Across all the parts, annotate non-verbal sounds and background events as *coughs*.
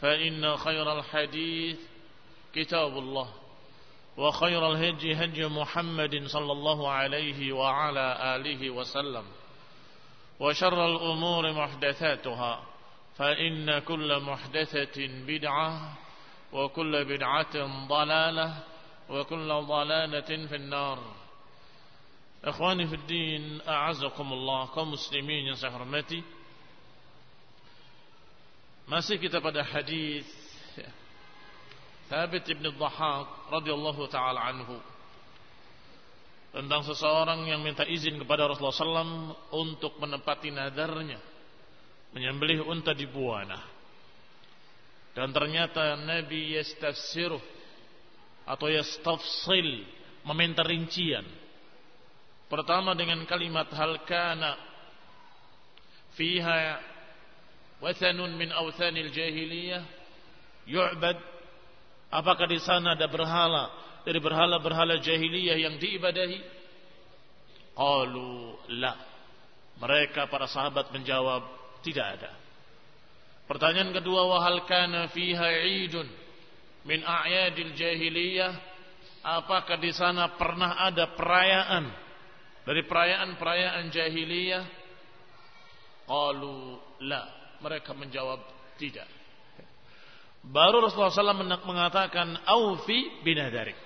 فإن خير الحديث كتاب الله وخير الهدي هدي محمد صلى الله عليه وعلى آله وسلم وشر الأمور محدثاتها فإن كل محدثة بدعة وكل بدعة ضلالة وكل ضلالة في النار. إخواني في الدين أعزكم الله yang saya hormati Masih kita pada hadis Thabit ibn Dhahak radhiyallahu taala anhu. Tentang seseorang yang minta izin kepada Rasulullah SAW untuk menepati nadarnya menyembelih unta di Buana. Dan ternyata Nabi yastafsiruh atau yastafsil meminta rincian. Pertama dengan kalimat hal kana fiha wathanun min awthanil jahiliyah. Yu'bad. Apakah di sana ada berhala? Dari berhala-berhala jahiliyah yang diibadahi? Qalu la. Mereka para sahabat menjawab tidak ada. Pertanyaan kedua wa hal kana fiha 'idun min a'yadil jahiliyah? Apakah di sana pernah ada perayaan? Dari perayaan-perayaan jahiliyah? Qalu la mereka menjawab tidak. Baru Rasulullah SAW mengatakan aufi binadarik.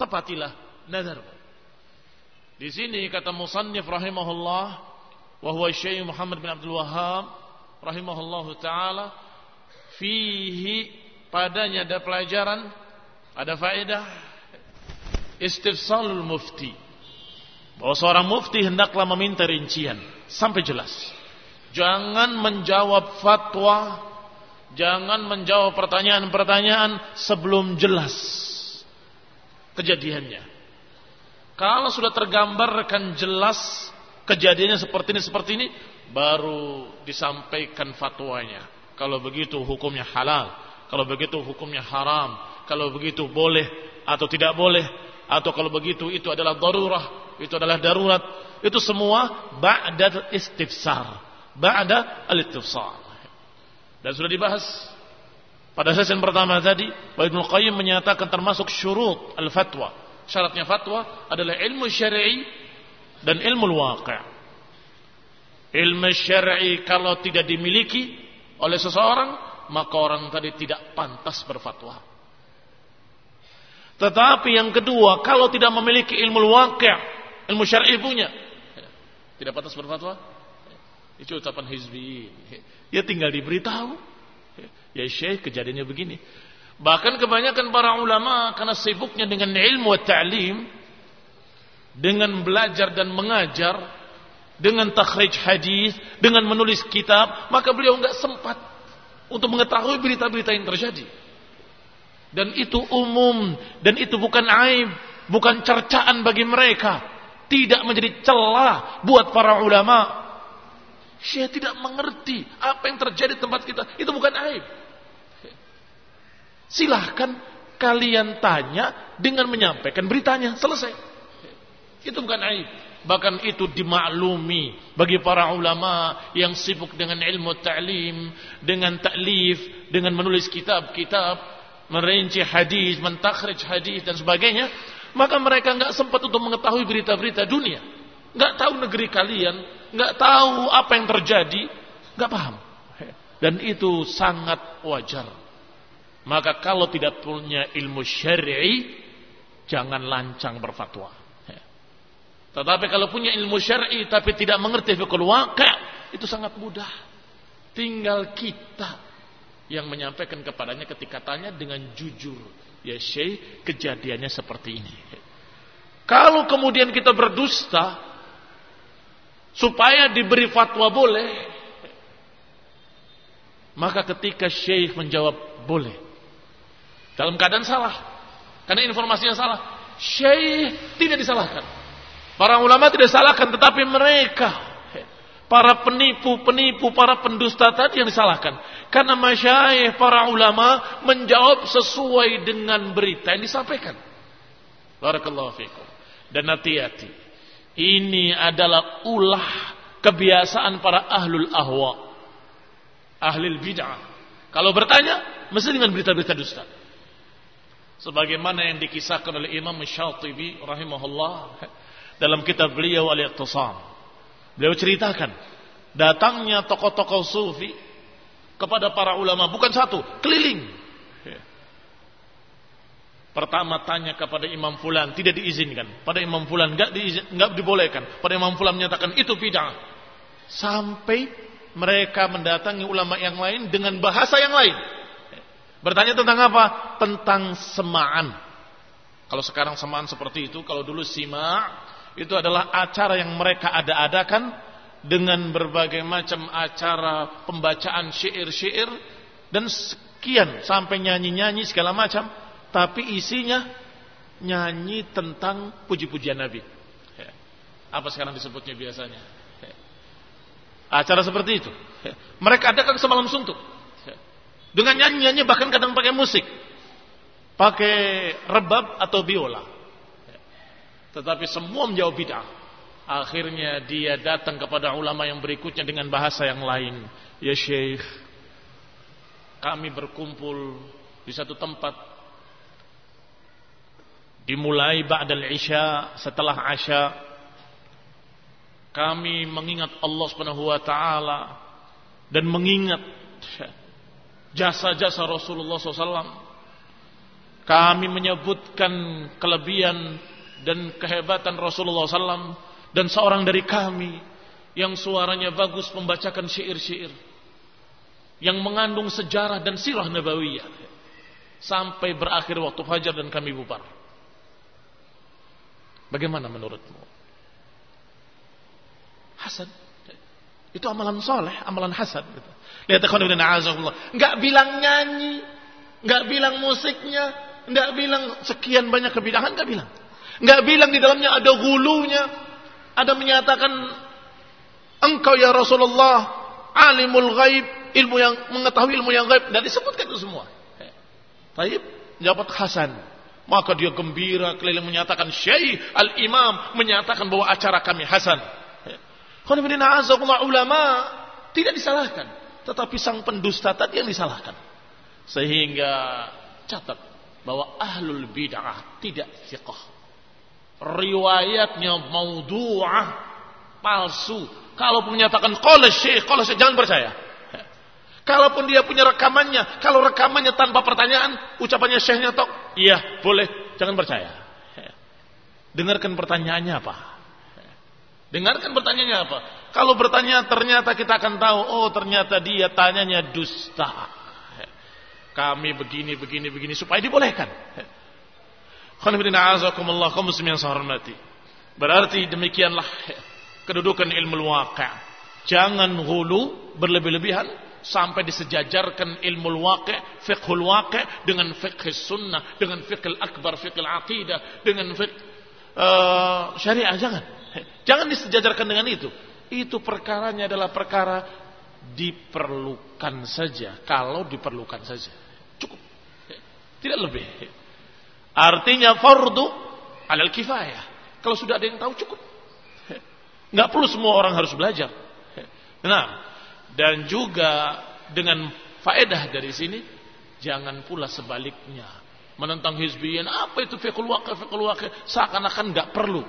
Tepatilah nadarmu di sini kata musannif rahimahullah wa huwa Syekh Muhammad bin Abdul Wahhab rahimahullah taala fihi padanya ada pelajaran ada faedah istifsalul mufti. Bahwa seorang mufti hendaklah meminta rincian sampai jelas. Jangan menjawab fatwa, jangan menjawab pertanyaan-pertanyaan sebelum jelas kejadiannya. Kalau sudah tergambarkan jelas kejadiannya seperti ini seperti ini, baru disampaikan fatwanya. Kalau begitu hukumnya halal, kalau begitu hukumnya haram, kalau begitu boleh atau tidak boleh, atau kalau begitu itu adalah darurah itu adalah darurat. Itu semua ba'da istifsar. Ba'da al-istifsar. Dan sudah dibahas pada sesi pertama tadi, Ibnu Qayyim menyatakan termasuk syurut al-fatwa. Syaratnya fatwa adalah ilmu syar'i dan ilmu waqi'. Ilmu syar'i kalau tidak dimiliki oleh seseorang, maka orang tadi tidak pantas berfatwa. Tetapi yang kedua, kalau tidak memiliki ilmu waqi', ilmu syar'i punya. Tidak pantas berfatwa? Itu ucapan hizbi. Ya tinggal diberitahu. Ya syekh kejadiannya begini. Bahkan kebanyakan para ulama karena sibuknya dengan ilmu ta'lim dengan belajar dan mengajar dengan takhrij hadis, dengan menulis kitab, maka beliau nggak sempat untuk mengetahui berita-berita yang terjadi. Dan itu umum dan itu bukan aib, bukan cercaan bagi mereka, tidak menjadi celah buat para ulama. Saya tidak mengerti apa yang terjadi di tempat kita, itu bukan aib. Silahkan kalian tanya dengan menyampaikan beritanya, selesai. Itu bukan aib. Bahkan itu dimaklumi bagi para ulama yang sibuk dengan ilmu ta'lim, dengan ta'lif, dengan menulis kitab-kitab, merinci hadis, mentakhrij hadis dan sebagainya, maka mereka nggak sempat untuk mengetahui berita-berita dunia. Nggak tahu negeri kalian, nggak tahu apa yang terjadi, nggak paham. Dan itu sangat wajar. Maka kalau tidak punya ilmu syar'i, jangan lancang berfatwa. Tetapi kalau punya ilmu syar'i tapi tidak mengerti fikul waqi' itu sangat mudah. Tinggal kita yang menyampaikan kepadanya ketika tanya dengan jujur. Ya Syekh, kejadiannya seperti ini. Kalau kemudian kita berdusta supaya diberi fatwa boleh, maka ketika Syekh menjawab boleh. Dalam keadaan salah. Karena informasinya salah. Syekh tidak disalahkan. Para ulama tidak salahkan, tetapi mereka para penipu-penipu, para pendusta tadi yang disalahkan. Karena masyayikh para ulama menjawab sesuai dengan berita yang disampaikan. Barakallahu fikum. Dan hati-hati. Ini adalah ulah kebiasaan para ahlul ahwa. Ahlul bid'ah. Kalau bertanya, mesti dengan berita-berita dusta. Sebagaimana yang dikisahkan oleh Imam Syatibi rahimahullah dalam kitab beliau Al-Iqtisam. Beliau ceritakan datangnya tokoh-tokoh sufi kepada para ulama bukan satu, keliling. Pertama tanya kepada Imam Fulan tidak diizinkan. Pada Imam Fulan enggak diizin, enggak dibolehkan. Pada Imam Fulan menyatakan itu bid'ah. Sampai mereka mendatangi ulama yang lain dengan bahasa yang lain. Bertanya tentang apa? Tentang semaan. Kalau sekarang semaan seperti itu, kalau dulu sima itu adalah acara yang mereka ada-adakan dengan berbagai macam acara pembacaan syair-syair dan sekian sampai nyanyi-nyanyi segala macam tapi isinya nyanyi tentang puji-pujian Nabi. Apa sekarang disebutnya biasanya? Acara seperti itu. Mereka adakan semalam suntuk. Dengan nyanyi-nyanyi bahkan kadang pakai musik. Pakai rebab atau biola. Tetapi semua menjawab bid'ah. Akhirnya dia datang kepada ulama yang berikutnya dengan bahasa yang lain. Ya Syekh, kami berkumpul di satu tempat. Dimulai ba'dal isya, setelah asya. Kami mengingat Allah subhanahu wa ta'ala. Dan mengingat jasa-jasa Rasulullah SAW. Kami menyebutkan kelebihan dan kehebatan Rasulullah SAW dan seorang dari kami yang suaranya bagus membacakan syair-syair yang mengandung sejarah dan sirah nabawiyah sampai berakhir waktu fajar dan kami bubar. Bagaimana menurutmu? Hasan. Itu amalan soleh, amalan hasan. Gitu. Lihat ikhwan ibn a'azakullah. Enggak bilang nyanyi, enggak bilang musiknya, enggak bilang sekian banyak kebidahan, enggak bilang. Enggak bilang di dalamnya ada gulunya. Ada menyatakan engkau ya Rasulullah alimul ghaib, ilmu yang mengetahui ilmu yang gaib dan disebutkan itu semua. Taib jawab Hasan. Maka dia gembira keliling menyatakan Syekh Al-Imam menyatakan bahwa acara kami Hasan. ulama tidak disalahkan, tetapi sang pendusta tadi yang disalahkan. Sehingga catat bahwa ahlul bid'ah tidak fiqh. Riwayatnya maudhu'ah palsu. Kalaupun menyatakan qala syekh qala syekh jangan percaya kalaupun dia punya rekamannya kalau rekamannya tanpa pertanyaan ucapannya syekhnya tok iya boleh jangan percaya. Dengarkan pertanyaannya apa? Dengarkan pertanyaannya apa? Kalau bertanya ternyata kita akan tahu oh ternyata dia tanyanya dusta. Kami begini begini begini supaya dibolehkan. Berarti demikianlah kedudukan ilmu waqi'. Jangan hulu berlebih-lebihan sampai disejajarkan ilmu waqi', fiqhul waqi' dengan fiqh sunnah, dengan fiqh akbar, fiqh aqidah, dengan fiqh uh, syariah jangan. Jangan disejajarkan dengan itu. Itu perkaranya adalah perkara diperlukan saja, kalau diperlukan saja. Cukup. Tidak lebih. Artinya fardu alal kifayah. Kalau sudah ada yang tahu cukup. Nggak perlu semua orang harus belajar. Nah, dan juga dengan faedah dari sini, jangan pula sebaliknya. Menentang hizbiyin, apa itu fiqhul waqi, fiqhul waqi, seakan-akan nggak perlu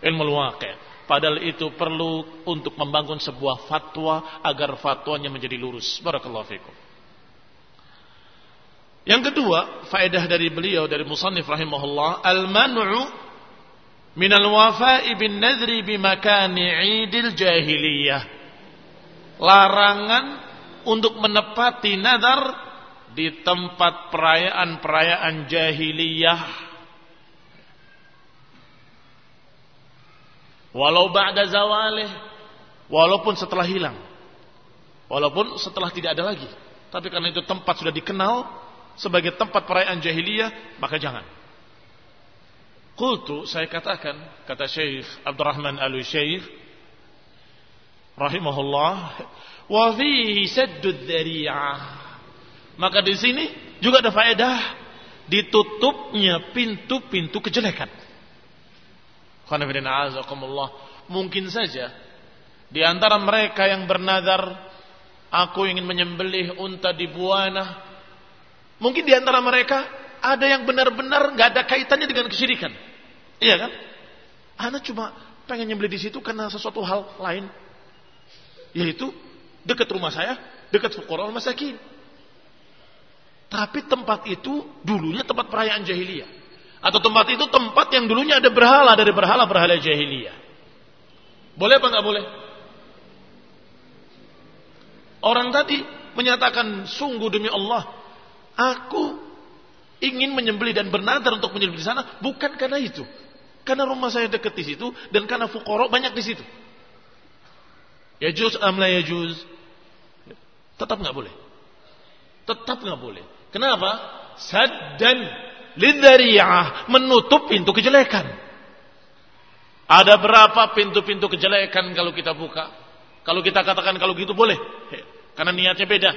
ilmu waqi. Padahal itu perlu untuk membangun sebuah fatwa agar fatwanya menjadi lurus. Barakallahu fikum. Yang kedua, faedah dari beliau dari musannif rahimahullah, al-man'u min al-wafa'i bin nadri bi makani 'idil jahiliyah larangan untuk menepati nazar di tempat perayaan-perayaan jahiliyah. Walau ba'da zawalih, walaupun setelah hilang. Walaupun setelah tidak ada lagi. Tapi karena itu tempat sudah dikenal sebagai tempat perayaan jahiliyah, maka jangan. Qultu saya katakan kata Syekh Abdurrahman Al-Syekh rahimahullah wa fihi saddud. Maka di sini juga ada faedah ditutupnya pintu-pintu kejelekan. Mungkin saja di antara mereka yang bernazar aku ingin menyembelih unta di buana. Mungkin di antara mereka ada yang benar-benar nggak ada kaitannya dengan kesyirikan. Iya kan? Anak cuma pengen nyembelih di situ karena sesuatu hal lain yaitu dekat rumah saya, dekat fuqara masakin. Tapi tempat itu dulunya tempat perayaan jahiliyah. Atau tempat itu tempat yang dulunya ada berhala dari berhala-berhala jahiliyah. Boleh apa nggak boleh? Orang tadi menyatakan sungguh demi Allah, aku ingin menyembelih dan bernadar untuk menyembelih di sana bukan karena itu. Karena rumah saya dekat di situ dan karena fukoro banyak di situ. Yajuz am la yajuz? Tetap nggak boleh. Tetap nggak boleh. Kenapa? Saddan lidariyah menutup pintu kejelekan. Ada berapa pintu-pintu kejelekan kalau kita buka? Kalau kita katakan kalau gitu boleh. Karena niatnya beda.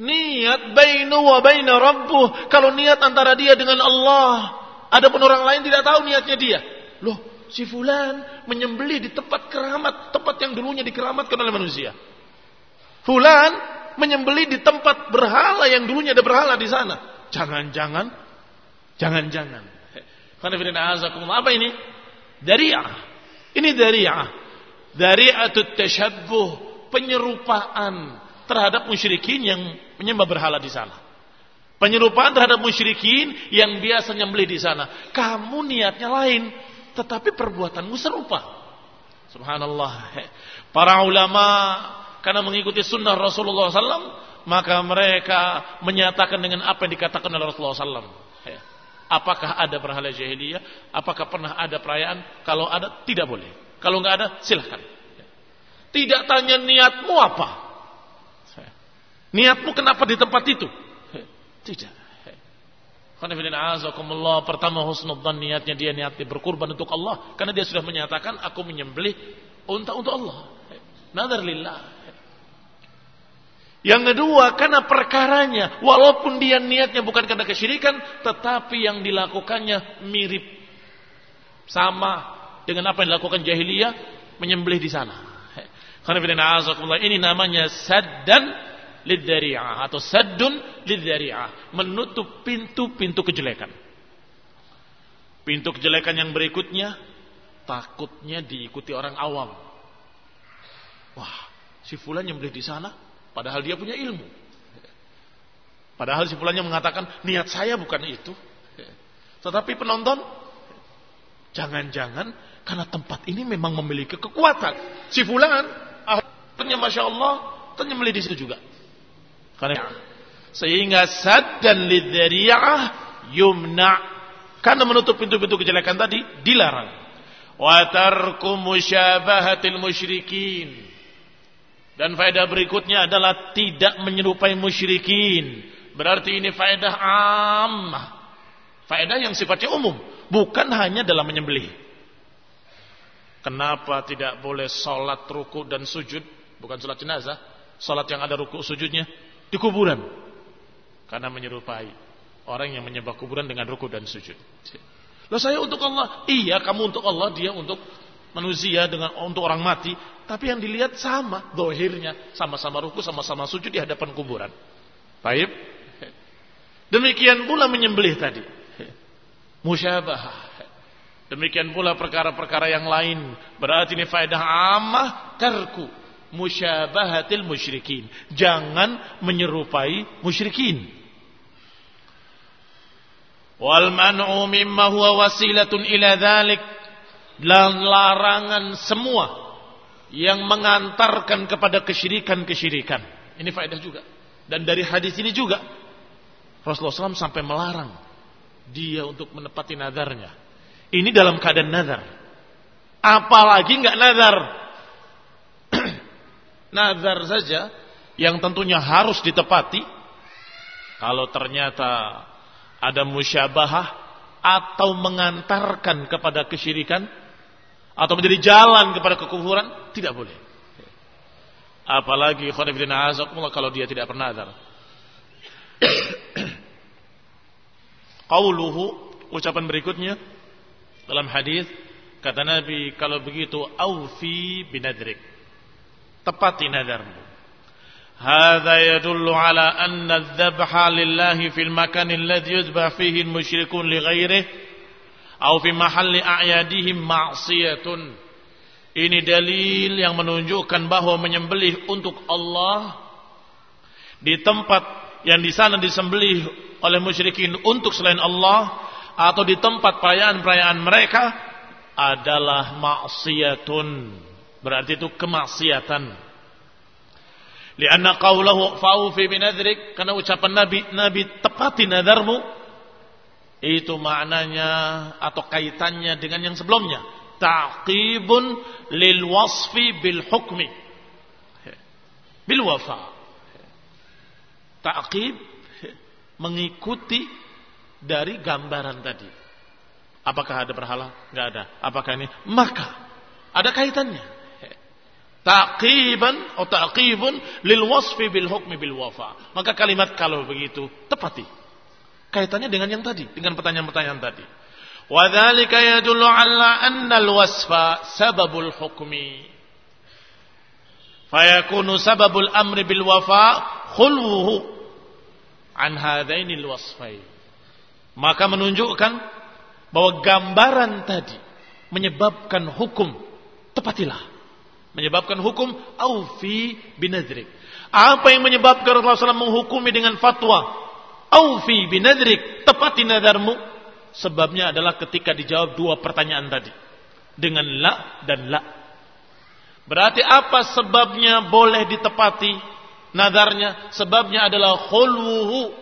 Niat bainu wa baina rabbuh. Kalau niat antara dia dengan Allah. Adapun orang lain tidak tahu niatnya dia. Loh, si fulan menyembelih di tempat keramat, tempat yang dulunya dikeramatkan oleh manusia. Fulan menyembelih di tempat berhala yang dulunya ada berhala di sana. Jangan-jangan, jangan-jangan. Apa ini? Dari'ah. Ini dari'ah. Dari'atut tashabbuh. Penyerupaan terhadap musyrikin yang menyembah berhala di sana. Penyerupaan terhadap musyrikin yang biasa nyembelih di sana. Kamu niatnya lain tetapi perbuatanmu serupa. Subhanallah. Para ulama karena mengikuti sunnah Rasulullah SAW, maka mereka menyatakan dengan apa yang dikatakan oleh Rasulullah SAW. Apakah ada berhala jahiliyah? Apakah pernah ada perayaan? Kalau ada, tidak boleh. Kalau nggak ada, silahkan. Tidak tanya niatmu apa. Niatmu kenapa di tempat itu? Tidak. Pertama husnudzan niatnya dia niatnya berkurban untuk Allah. Karena dia sudah menyatakan aku menyembelih unta untuk Allah. Nadar lillah. Yang kedua karena perkaranya. Walaupun dia niatnya bukan karena kesyirikan. Tetapi yang dilakukannya mirip. Sama dengan apa yang dilakukan jahiliyah. Menyembelih di sana. Ini namanya saddan lidzari'ah atau saddun lidzari'ah, menutup pintu-pintu kejelekan. Pintu kejelekan yang berikutnya takutnya diikuti orang awam. Wah, si fulan yang beli di sana padahal dia punya ilmu. Padahal si fulannya mengatakan niat saya bukan itu. Tetapi penonton jangan-jangan karena tempat ini memang memiliki kekuatan. Si fulan akhirnya masya Allah ternyata beli di situ juga. Sehingga sad dan lidzariyah yumna karena menutup pintu-pintu kejelekan tadi dilarang. wa tarku musyabahatil musyrikin. Dan faedah berikutnya adalah tidak menyerupai musyrikin. Berarti ini faedah ammah. Faedah yang sifatnya umum, bukan hanya dalam menyembelih. Kenapa tidak boleh sholat ruku dan sujud, bukan sholat jenazah, sholat yang ada ruku sujudnya di kuburan? Karena menyerupai orang yang menyembah kuburan dengan ruku dan sujud. Loh saya untuk Allah. Iya kamu untuk Allah, dia untuk manusia dengan untuk orang mati. Tapi yang dilihat sama. Dohirnya. Sama-sama ruku, sama-sama sujud di hadapan kuburan. Baik. Demikian pula menyembelih tadi. Musyabah. Demikian pula perkara-perkara yang lain. Berarti ini faedah amah karku. Musyabahatil musyrikin. Jangan menyerupai musyrikin. Wal man'u mimma huwa wasilatun ila dhalik. Dan larangan semua yang mengantarkan kepada kesyirikan-kesyirikan. Ini faedah juga. Dan dari hadis ini juga Rasulullah SAW sampai melarang dia untuk menepati nadarnya. Ini dalam keadaan nazar. Apalagi nggak nazar. Nazar saja yang tentunya harus ditepati. Kalau ternyata ada musyabahah atau mengantarkan kepada kesyirikan atau menjadi jalan kepada kekufuran tidak boleh. Apalagi kalau dia tidak pernah ada. *coughs* Qauluhu ucapan berikutnya dalam hadis kata Nabi kalau begitu aufi binadrik Tepati nadarmu. Hada yadullu ala anna dzabha lillahi fil makan alladhi yudhbah fihi al-musyrikun li ghairihi atau fi mahalli a'yadihim ma'siyatun. Ini dalil yang menunjukkan bahwa menyembelih untuk Allah di tempat yang di sana disembelih oleh musyrikin untuk selain Allah atau di tempat perayaan-perayaan mereka adalah maksiatun Berarti itu kemaksiatan. Lianna qawlahu fa'ufi binadrik. Karena ucapan Nabi, Nabi tepati nadarmu. Itu maknanya atau kaitannya dengan yang sebelumnya. Ta'qibun lil wasfi bil hukmi. Bil wafa. Ta'qib mengikuti dari gambaran tadi. Apakah ada berhala? Enggak ada. Apakah ini? Maka ada kaitannya. Taqiban atau taqibun lil wasfi bil hukmi bil wafa. Maka kalimat kalau begitu tepati. Kaitannya dengan yang tadi, dengan pertanyaan-pertanyaan tadi. Wa dzalika yadullu ala anna al wasfa sababul hukmi. Fayakunu sababul amri bil wafa khulwuhu an hadaini al wasfain. Maka menunjukkan bahwa gambaran tadi menyebabkan hukum tepatilah Menyebabkan hukum aufi binadrik. Apa yang menyebabkan Rasulullah SAW menghukumi dengan fatwa aufi binadrik, tepati nadarmu? Sebabnya adalah ketika dijawab dua pertanyaan tadi. Dengan la dan la. Berarti apa sebabnya boleh ditepati nadarnya? Sebabnya adalah khulwuhu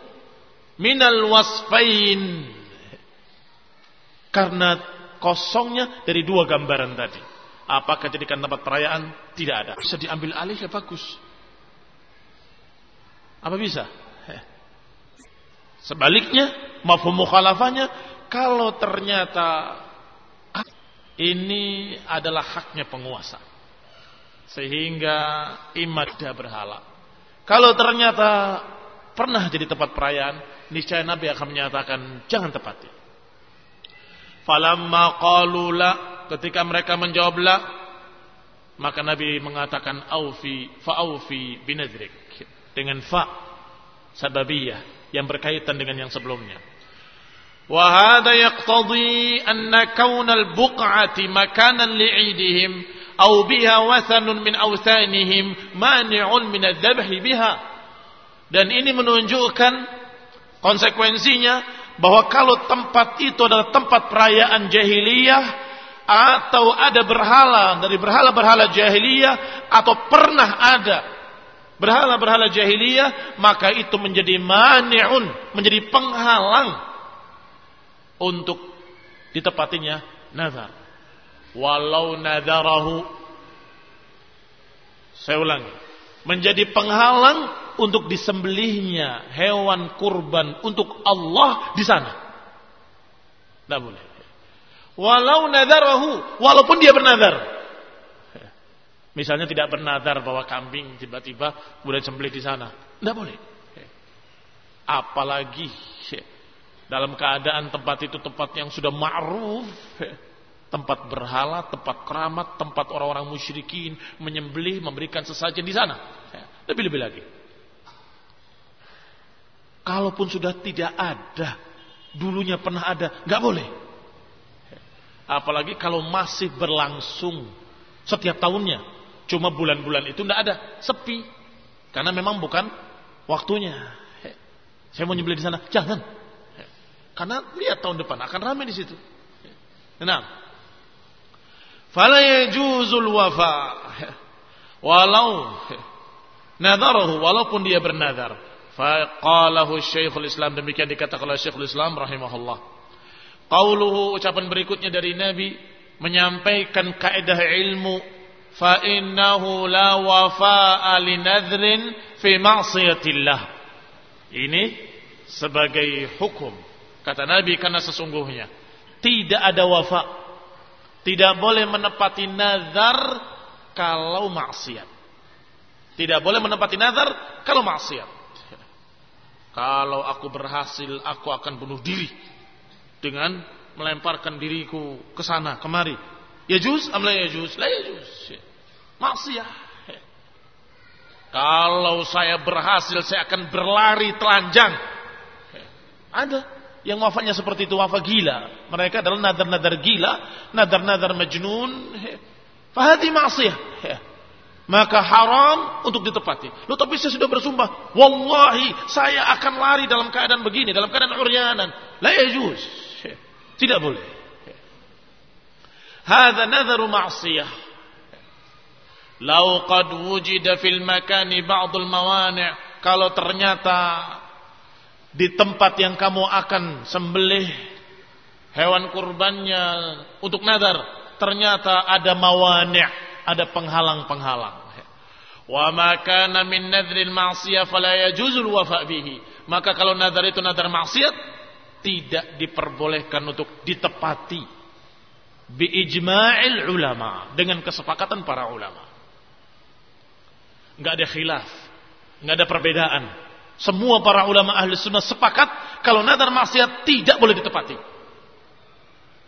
minal wasfain. Karena kosongnya dari dua gambaran tadi. Apakah jadikan tempat perayaan? Tidak ada. Bisa diambil alih ya bagus. Apa bisa? Sebaliknya, mafhum mukhalafahnya, kalau ternyata ini adalah haknya penguasa. Sehingga imad tidak berhala. Kalau ternyata pernah jadi tempat perayaan, niscaya Nabi akan menyatakan jangan tepati. Falamma qalu ketika mereka menjawab la maka Nabi mengatakan aufi fa aufi binadrik. Dengan fa sababiyah yang berkaitan dengan yang sebelumnya. Wa hadha yaqtadi anna kaun al-buq'ati makanan li'idihim aw biha wathanun min awthanihim mani'un min adh-dhabhi biha. Dan ini menunjukkan konsekuensinya bahwa kalau tempat itu adalah tempat perayaan jahiliyah atau ada berhala dari berhala-berhala jahiliyah atau pernah ada berhala-berhala jahiliyah maka itu menjadi mani'un menjadi penghalang untuk ditepatinya nazar walau nadarahu saya ulangi menjadi penghalang untuk disembelihnya hewan kurban untuk Allah di sana. Tidak boleh. Walau nadarahu, walaupun dia bernadar. Misalnya tidak bernadar bahwa kambing tiba-tiba kemudian sembelih di sana. Tidak boleh. Apalagi dalam keadaan tempat itu tempat yang sudah ma'ruf tempat berhala, tempat keramat, tempat orang-orang musyrikin menyembelih, memberikan sesajen di sana. Lebih-lebih lagi. Kalaupun sudah tidak ada, dulunya pernah ada, nggak boleh. Apalagi kalau masih berlangsung setiap tahunnya, cuma bulan-bulan itu nggak ada, sepi, karena memang bukan waktunya. Saya mau nyembelih di sana, jangan. Karena lihat tahun depan akan ramai di situ. Nah, fala yajuzul wafa. Walau nadarahu walaupun dia bernadar faqalahu Syekhul Islam demikian dikatakan oleh Syekhul Islam rahimahullah qauluhu ucapan berikutnya dari Nabi menyampaikan kaidah ilmu fa innahu la wafa'a li nadhrin fi ma'siyatillah ini sebagai hukum kata Nabi karena sesungguhnya tidak ada wafa tidak boleh menepati nazar kalau maksiat. Tidak boleh menepati nazar kalau maksiat. Kalau aku berhasil, aku akan bunuh diri dengan melemparkan diriku ke sana kemari. Ya juz, amla ya juz, la ya juz. Maksiat. Kalau saya berhasil, saya akan berlari telanjang. Ada yang wafatnya seperti itu wafat gila. Mereka adalah nadar-nadar gila, nadar-nadar majnun. Fahadi maksiyah. Maka haram untuk ditepati. Loh tapi saya sudah bersumpah. Wallahi saya akan lari dalam keadaan begini. Dalam keadaan uryanan. La yajuz. Tidak boleh. Hada nadaru ma'siyah. Lau qad wujida fil makani ba'dul mawani' kalau ternyata di tempat yang kamu akan sembelih hewan kurbannya untuk nadar ternyata ada mawani' ada penghalang-penghalang wa maka min nadril ma'siyah fala yajuzul wafa bihi maka kalau nadar itu nadar maksiat tidak diperbolehkan untuk ditepati bi ijma'il ulama dengan kesepakatan para ulama enggak ada khilaf enggak ada perbedaan semua para ulama ahli sunnah sepakat kalau nadar maksiat tidak boleh ditepati.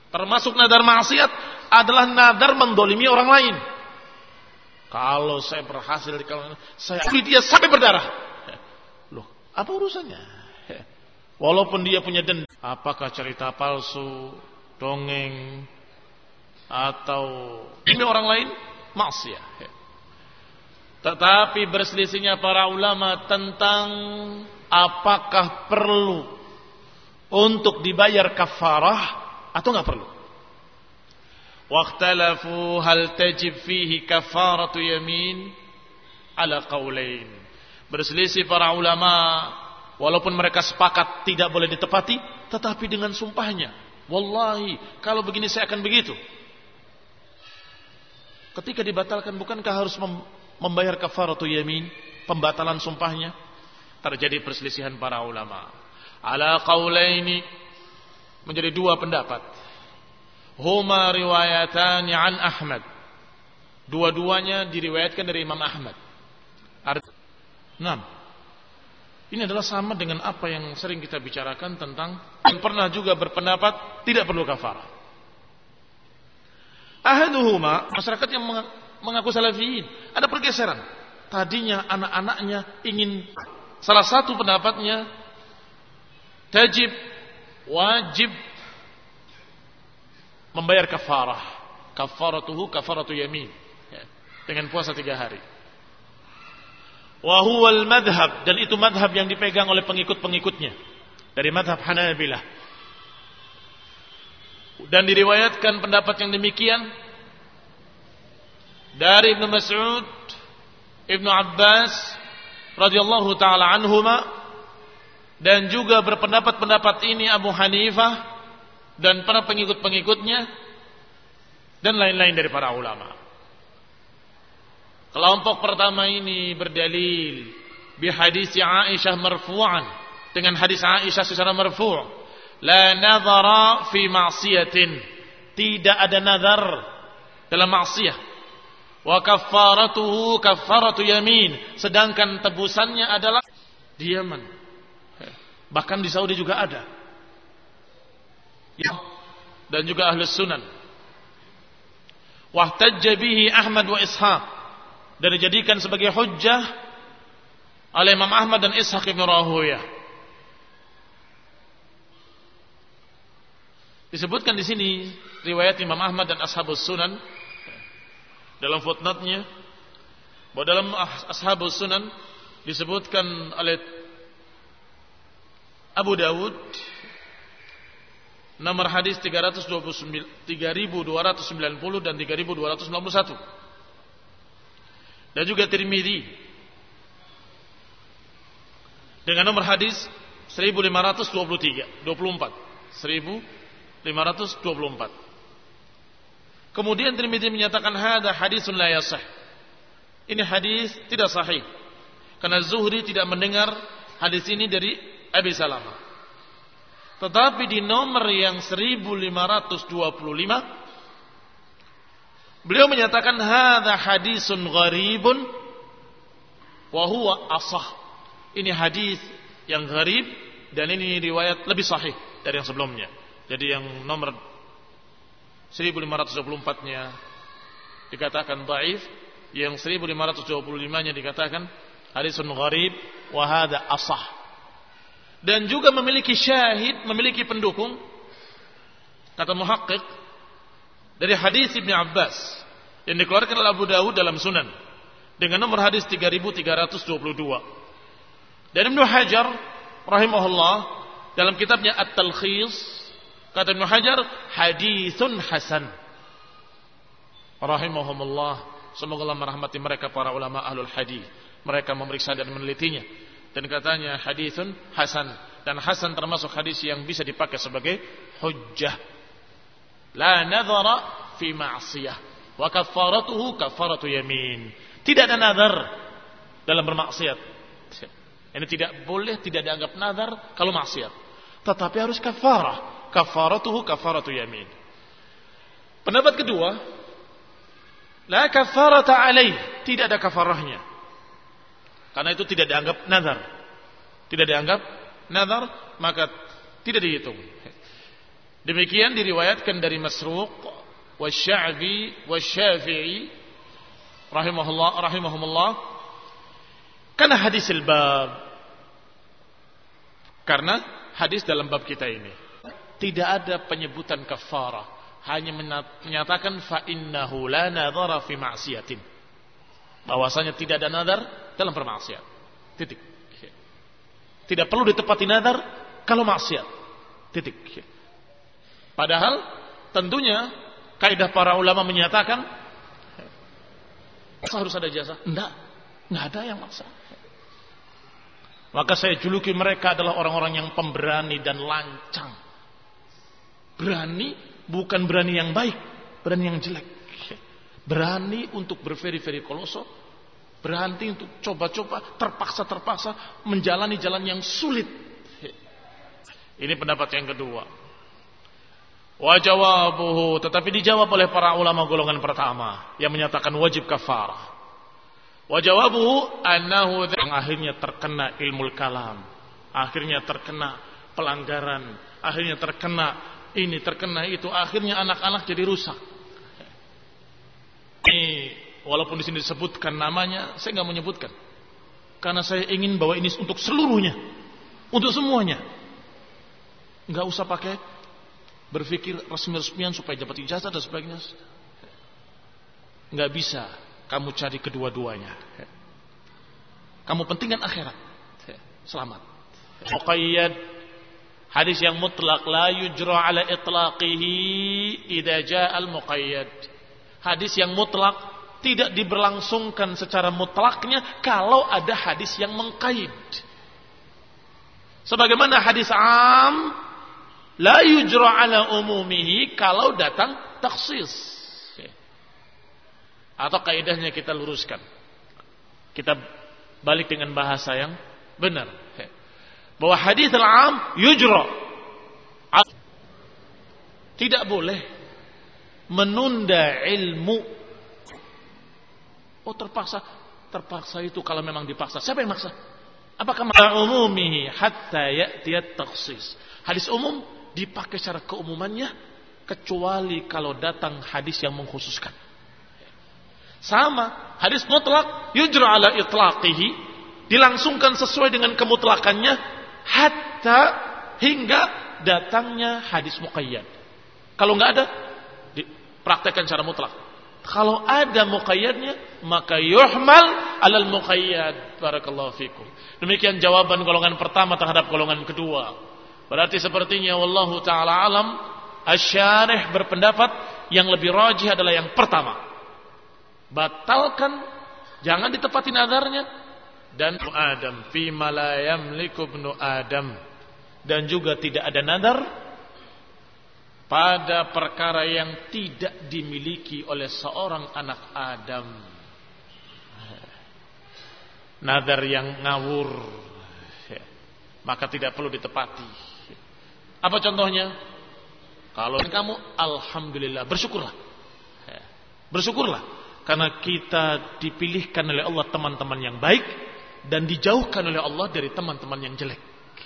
Termasuk nadar maksiat adalah nadar mendolimi orang lain. Kalau saya berhasil kalau saya kulit dia sampai berdarah. Loh, apa urusannya? Walaupun dia punya dendam, apakah cerita palsu, dongeng, atau ini orang lain maksiat. Tetapi berselisihnya para ulama tentang apakah perlu untuk dibayar kafarah atau nggak perlu. Waktalafu hal tajib fihi kafaratu yamin ala qaulain. Berselisih para ulama walaupun mereka sepakat tidak boleh ditepati tetapi dengan sumpahnya. Wallahi kalau begini saya akan begitu. Ketika dibatalkan bukankah harus membayar kafaratu yamin, pembatalan sumpahnya. Terjadi perselisihan para ulama. Ala qaulaini menjadi dua pendapat. Huma riwayatani an Ahmad. Dua-duanya diriwayatkan dari Imam Ahmad. Nah, ini adalah sama dengan apa yang sering kita bicarakan tentang yang pernah juga berpendapat tidak perlu kafarah. Ahaduhuma masyarakat yang mengaku salafiyin. Ada pergeseran. Tadinya anak-anaknya ingin salah satu pendapatnya tajib wajib membayar kafarah. Kafaratuhu kafaratu yamin. Ya, dengan puasa tiga hari. Wahuwal madhab. Dan itu madhab yang dipegang oleh pengikut-pengikutnya. Dari madhab Hanabilah. Dan diriwayatkan pendapat yang demikian dari Ibnu Mas'ud, Ibnu Abbas radhiyallahu taala dan juga berpendapat pendapat ini Abu Hanifah dan para pengikut-pengikutnya dan lain-lain dari para ulama. Kelompok pertama ini berdalil bi hadis Aisyah marfu'an dengan hadis Aisyah secara marfu' la nadhara fi ma'siyatin. Tidak ada nazar dalam maksiat. Wa kaffaratuhu kaffaratu yamin. Sedangkan tebusannya adalah diaman bahkan di Saudi juga ada. Ya. dan juga ahli sunan. Wahtajja bihi Ahmad wa Ishaq dan dijadikan sebagai hujjah oleh Imam Ahmad dan Ishaq bin Rahuyah. Disebutkan di sini riwayat Imam Ahmad dan Ashabus Sunan dalam footnote-nya bahwa dalam Ashabus Sunan disebutkan oleh Abu Dawud nomor hadis 329 3290 dan 3291 dan juga Tirmidzi dengan nomor hadis 1523 24 1524 Kemudian Tirmidzi menyatakan hadza hadisun la yasih. Ini hadis tidak sahih. Karena Zuhri tidak mendengar hadis ini dari Abi Salamah. Tetapi di nomor yang 1525 Beliau menyatakan hadza hadisun gharibun wa huwa asah. Ini hadis yang gharib dan ini riwayat lebih sahih dari yang sebelumnya. Jadi yang nomor 1524-nya dikatakan dhaif, yang 1525-nya dikatakan hadisun gharib wa hadza asah. Dan juga memiliki syahid, memiliki pendukung kata muhaqqiq dari hadis Ibnu Abbas yang dikeluarkan oleh Abu Dawud dalam Sunan dengan nomor hadis 3322. Dan Ibnu Hajar rahimahullah dalam kitabnya At-Talkhis kata Ibnu Hajar hadisun hasan. Rahimahumullah semoga Allah merahmati mereka para ulama ahlul hadis. Mereka memeriksa dan menelitinya dan katanya hadisun hasan dan hasan termasuk hadis yang bisa dipakai sebagai hujjah La nadhara fi ma'siyah. Wa kafaratuhu kafaratu yamin. Tidak ada nazar dalam bermaksiat. Ini tidak boleh, tidak dianggap nazar kalau maksiat. Tetapi harus kafarah. Kafaratuhu kafaratu yamin. Pendapat kedua, la kafarata alaih. Tidak ada kafarahnya. Karena itu tidak dianggap nazar. Tidak dianggap nazar, maka tidak dihitung. Demikian diriwayatkan dari Masruq Wasya'bi Wasyafi'i rahimahullah rahimahumullah. Karena hadis bab karena hadis dalam bab kita ini tidak ada penyebutan kafarah hanya menyatakan fa innahu la nadhara fi ma'siyatin. Bahwasanya tidak ada nadar dalam bermaksiat titik. Tidak perlu ditepati nadar kalau maksiat. Titik Padahal tentunya kaidah para ulama menyatakan harus ada jasa. Enggak, enggak ada yang maksa. Maka saya juluki mereka adalah orang-orang yang pemberani dan lancang. Berani bukan berani yang baik, berani yang jelek. Berani untuk berveri-veri koloso, berani untuk coba-coba, terpaksa-terpaksa menjalani jalan yang sulit. Ini pendapat yang kedua. Wa jawabuhu tetapi dijawab oleh para ulama golongan pertama yang menyatakan wajib kafarah. Wa jawabuhu annahu yang akhirnya terkena ilmu kalam, akhirnya terkena pelanggaran, akhirnya terkena ini terkena itu, akhirnya anak-anak jadi rusak. Ini walaupun di sini disebutkan namanya, saya nggak menyebutkan. Karena saya ingin bawa ini untuk seluruhnya, untuk semuanya. Nggak usah pakai berpikir resmi-resmian supaya dapat ijazah dan sebagainya. Nggak bisa kamu cari kedua-duanya. Kamu pentingkan akhirat. Selamat. Muqayyad hadis yang mutlak la yujra ala itlaqihi idza jaa al muqayyad. Hadis yang mutlak tidak diberlangsungkan secara mutlaknya kalau ada hadis yang mengkait. Sebagaimana hadis am La yujra ala umumihi kalau datang taksis. Atau kaidahnya kita luruskan. Kita balik dengan bahasa yang benar. Bahwa hadis al-am yujra. Tidak boleh menunda ilmu. Oh terpaksa. Terpaksa itu kalau memang dipaksa. Siapa yang maksa? Apakah umumihi hatta ya'tiyat taksis. Hadis umum dipakai secara keumumannya kecuali kalau datang hadis yang mengkhususkan. Sama, hadis mutlak yujra ala itlaqihi dilangsungkan sesuai dengan kemutlakannya hatta hingga datangnya hadis muqayyad. Kalau nggak ada, dipraktekkan secara mutlak. Kalau ada muqayyadnya, maka yuhmal alal muqayyad. Barakallahu fikum. Demikian jawaban golongan pertama terhadap golongan kedua. Berarti sepertinya wallahu taala alam asyarih berpendapat yang lebih rajih adalah yang pertama. Batalkan jangan ditepati nadarnya dan Adam fi la yamliku ibnu Adam. Dan juga tidak ada nadar pada perkara yang tidak dimiliki oleh seorang anak Adam. Nadar yang ngawur. Maka tidak perlu ditepati apa contohnya kalau kamu alhamdulillah bersyukurlah bersyukurlah karena kita dipilihkan oleh Allah teman-teman yang baik dan dijauhkan oleh Allah dari teman-teman yang jelek.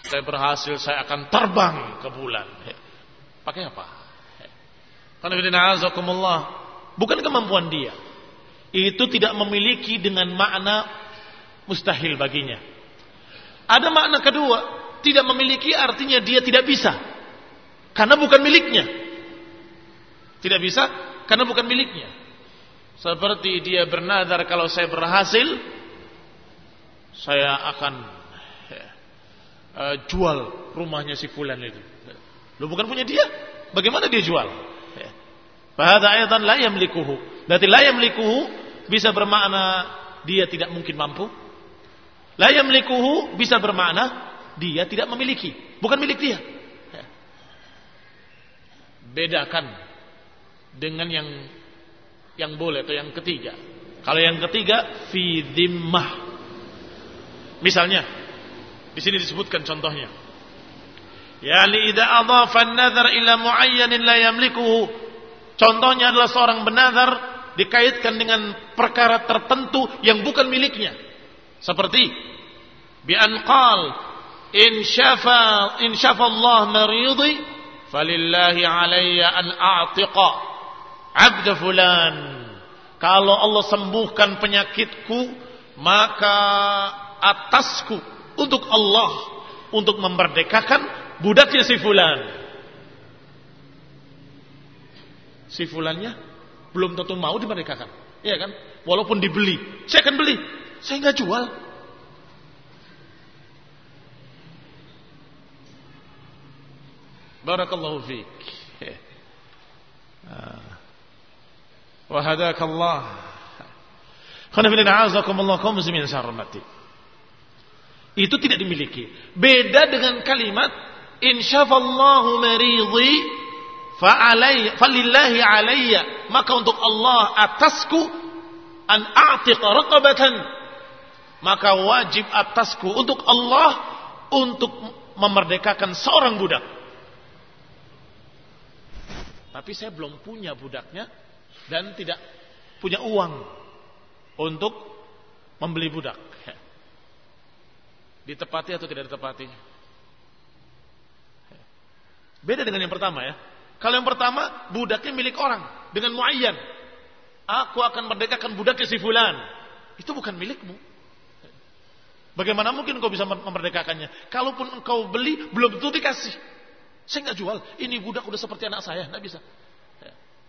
Saya berhasil, saya akan terbang ke bulan. Pakai apa? Karena bukan kemampuan dia. Itu tidak memiliki dengan makna mustahil baginya. Ada makna kedua, tidak memiliki artinya dia tidak bisa. Karena bukan miliknya. Tidak bisa karena bukan miliknya. Seperti dia bernadar kalau saya berhasil saya akan uh, jual rumahnya si fulan itu. Lu bukan punya dia, bagaimana dia jual? Bahada ayatan la yamlikuhu. Berarti la yamlikuhu bisa bermakna dia tidak mungkin mampu. La yamlikuhu bisa bermakna dia tidak memiliki, bukan milik dia. Bedakan dengan yang yang boleh atau yang ketiga. Kalau yang ketiga fi dhimmah. Misalnya di sini disebutkan contohnya. Ya li idza adhafa an-nadhar ila muayyanin la yamlikuhu. Contohnya adalah seorang benazar dikaitkan dengan perkara tertentu yang bukan miliknya. Seperti bi an qal in syafa in syafa Allah maridi falillahi alayya an a'tiqa abda fulan. Kalau Allah sembuhkan penyakitku, maka atasku untuk Allah untuk memerdekakan budaknya si fulan. Si fulannya belum tentu mau dimerdekakan. Iya kan? Walaupun dibeli, saya akan beli. Saya nggak jual. barakallahu fiik ah. wa hadakallah. Khana fil a'azakumullah kaum muslimin sarmati itu tidak dimiliki. Beda dengan kalimat insyafallahu maridhi fa alayya falillahi alayya. Maka untuk Allah atasku an a'tiq raqabatan. Maka wajib atasku untuk Allah untuk memerdekakan seorang budak. Tapi saya belum punya budaknya, dan tidak punya uang untuk membeli budak. Ditepati atau tidak ditepati? Beda dengan yang pertama ya. Kalau yang pertama budaknya milik orang dengan muayyan. Aku akan merdekakan budaknya si fulan. Itu bukan milikmu. Bagaimana mungkin kau bisa memerdekakannya? Kalaupun engkau beli, belum tentu dikasih. Saya nggak jual. Ini budak udah seperti anak saya, nggak bisa.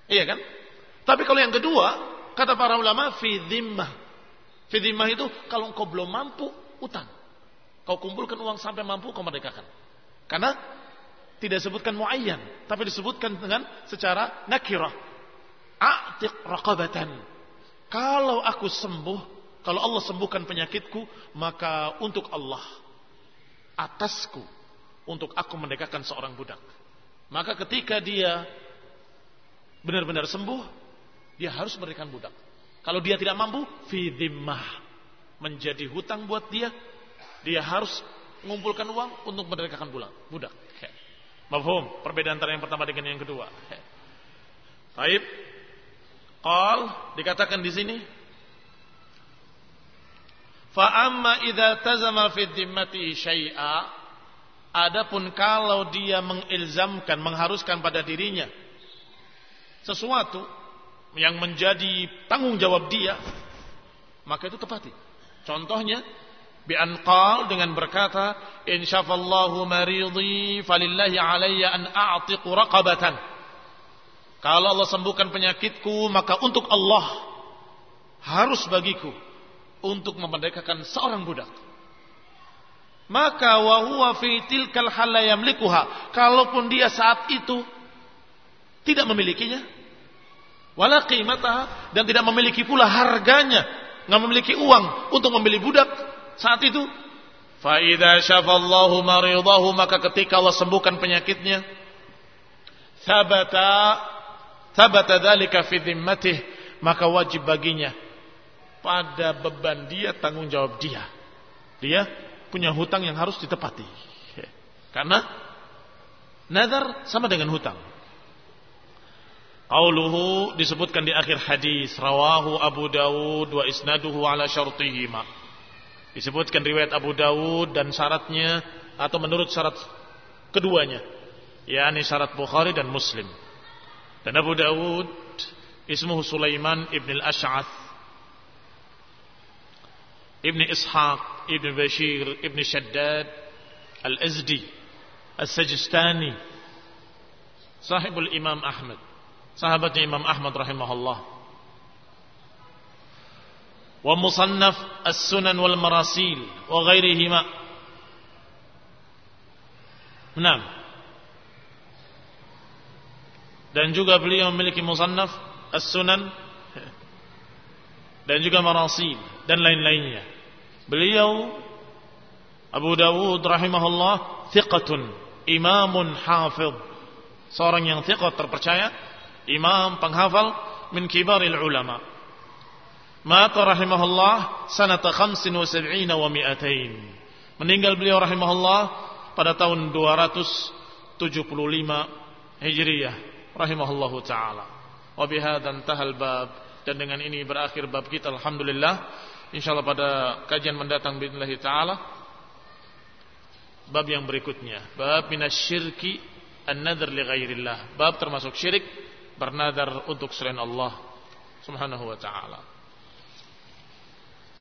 Iya kan? Tapi kalau yang kedua, kata para ulama, fi dhimmah. Fi dhimmah itu kalau engkau belum mampu, utang. Kau kumpulkan uang sampai mampu, kau merdekakan. Karena tidak disebutkan muayyan, tapi disebutkan dengan secara nakirah. A'tiq raqabatan. Kalau aku sembuh, kalau Allah sembuhkan penyakitku, maka untuk Allah atasku untuk aku merdekakan seorang budak. Maka ketika dia benar-benar sembuh, dia harus memberikan budak. Kalau dia tidak mampu, fi Menjadi hutang buat dia, dia harus mengumpulkan uang untuk merdekakan bulan, budak. Mafhum? Perbedaan antara yang pertama dengan yang kedua. Baik. Qal dikatakan di sini Fa amma idza tazama fi dhimmati syai'a adapun kalau dia mengilzamkan mengharuskan pada dirinya sesuatu yang menjadi tanggung jawab dia maka itu tepati. Contohnya bi anqal dengan berkata insyafallahu maridhi falillahi alayya an a'tiq raqabatan kalau Allah sembuhkan penyakitku maka untuk Allah harus bagiku untuk memerdekakan seorang budak maka wa huwa fi tilkal kalaupun dia saat itu tidak memilikinya wala qimataha dan tidak memiliki pula harganya nggak memiliki uang untuk membeli budak saat itu faida syafallahu maridahu maka ketika Allah sembuhkan penyakitnya sabata sabata dzalika fi dhimmatih maka wajib baginya pada beban dia tanggung jawab dia. Dia punya hutang yang harus ditepati. Karena nazar sama dengan hutang. Qauluhu disebutkan di akhir hadis rawahu Abu Dawud wa isnaduhu ala syartihima. Disebutkan riwayat Abu Dawud dan syaratnya atau menurut syarat keduanya, yakni syarat Bukhari dan Muslim. Dan Abu Dawud ismuhu Sulaiman ibn al-Ash'ath ابن إسحاق ابن بشير ابن شداد الأزدي السجستاني صاحب الإمام أحمد صاحبة الإمام أحمد رحمه الله. ومصنف السنن والمراسيل وغيرهما. نعم. Dan juga beliau memiliki musannaf as-sunan dan juga marasil dan lain-lainnya. Beliau Abu Dawud rahimahullah thiqatun imamun hafid seorang yang thiqat terpercaya imam penghafal min kibaril ulama Mata rahimahullah sanata khamsin wa sab'ina wa mi'atain. Meninggal beliau rahimahullah pada tahun 275 Hijriyah rahimahullahu taala. Wa bihadza intahal bab dan dengan ini berakhir bab kita alhamdulillah. Insyaallah pada kajian mendatang bismillah taala bab yang berikutnya, bab minasyirki an-nadhr li ghairillah. Bab termasuk syirik bernadar untuk selain Allah Subhanahu wa taala.